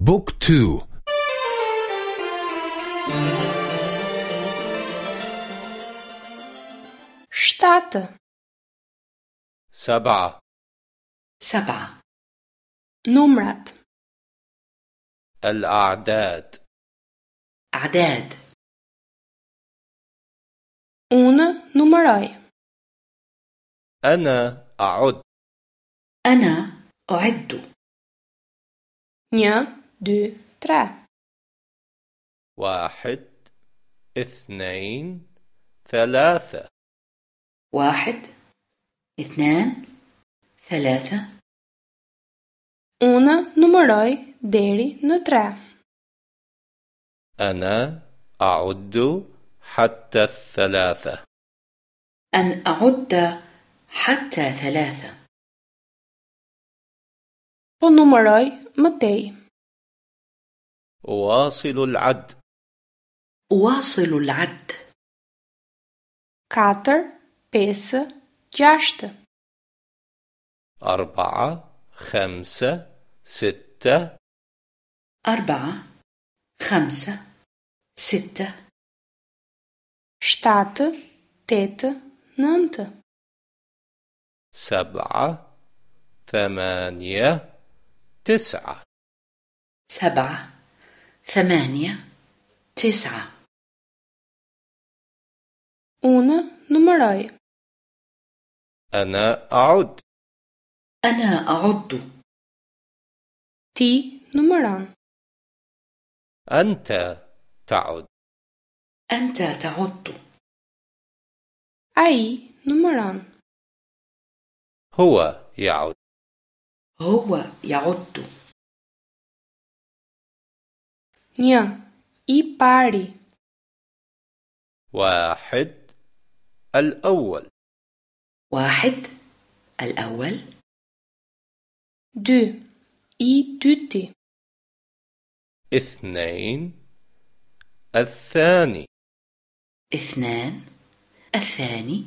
بوك تو. شتات. سبعة. سبعة. نمرت الأعداد. أعداد. أنا نمراي أنا أعد. أنا أعد. 1 دو ترا. واحد اثنين ثلاثة. واحد اثنان ثلاثة. أنا نمروي ديري نترا أنا أعد حتى الثلاثة أن أعد حتى ثلاثة ونمروي متين أواصل العد. أواصل العد. Katër, pesë, gjashtë. أربعة خمسة ستة أربعة خمسة ستة shtatë, tetë, nëntë. سبعة ثمانية تسعة سبعة ثمانية تسعة. Unë numëroj أنا أعد. أنا أعد. Ti numëron أنت تعد. أنت تعد. Ai numëron هو يعد. هو يعد. Një, i pari واحد الأول. واحد الأول. Dy, i dyti اثنين الثاني. اثنان الثاني.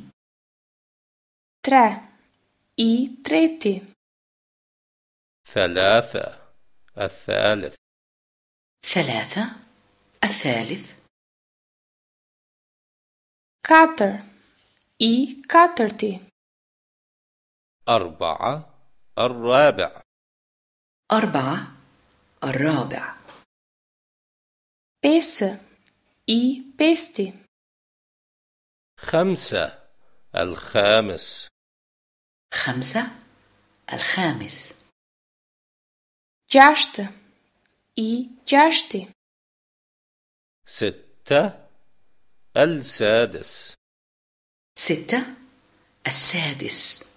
Tre, i treti ثلاثة الثالث. ثلاثة. الثالث. Katër, i katërti أربعة. الرابع. أربعة. الرابع. Pesë, i pesti خمسة. الخامس. خمسة. الخامس. Gjashtë, i gjashti ستة السادس ستة السادس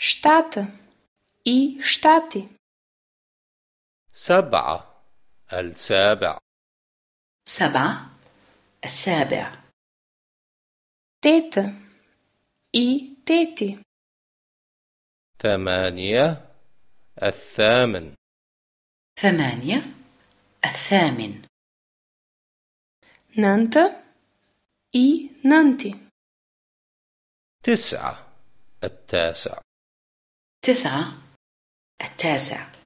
shtatë, i shtati سبعة السابع سبعة السابع tetë, i teti ثمانية الثامن. ثمانية. الثامن. nëntë, i nënti تسعة. التاسع. تسعة. التاسع.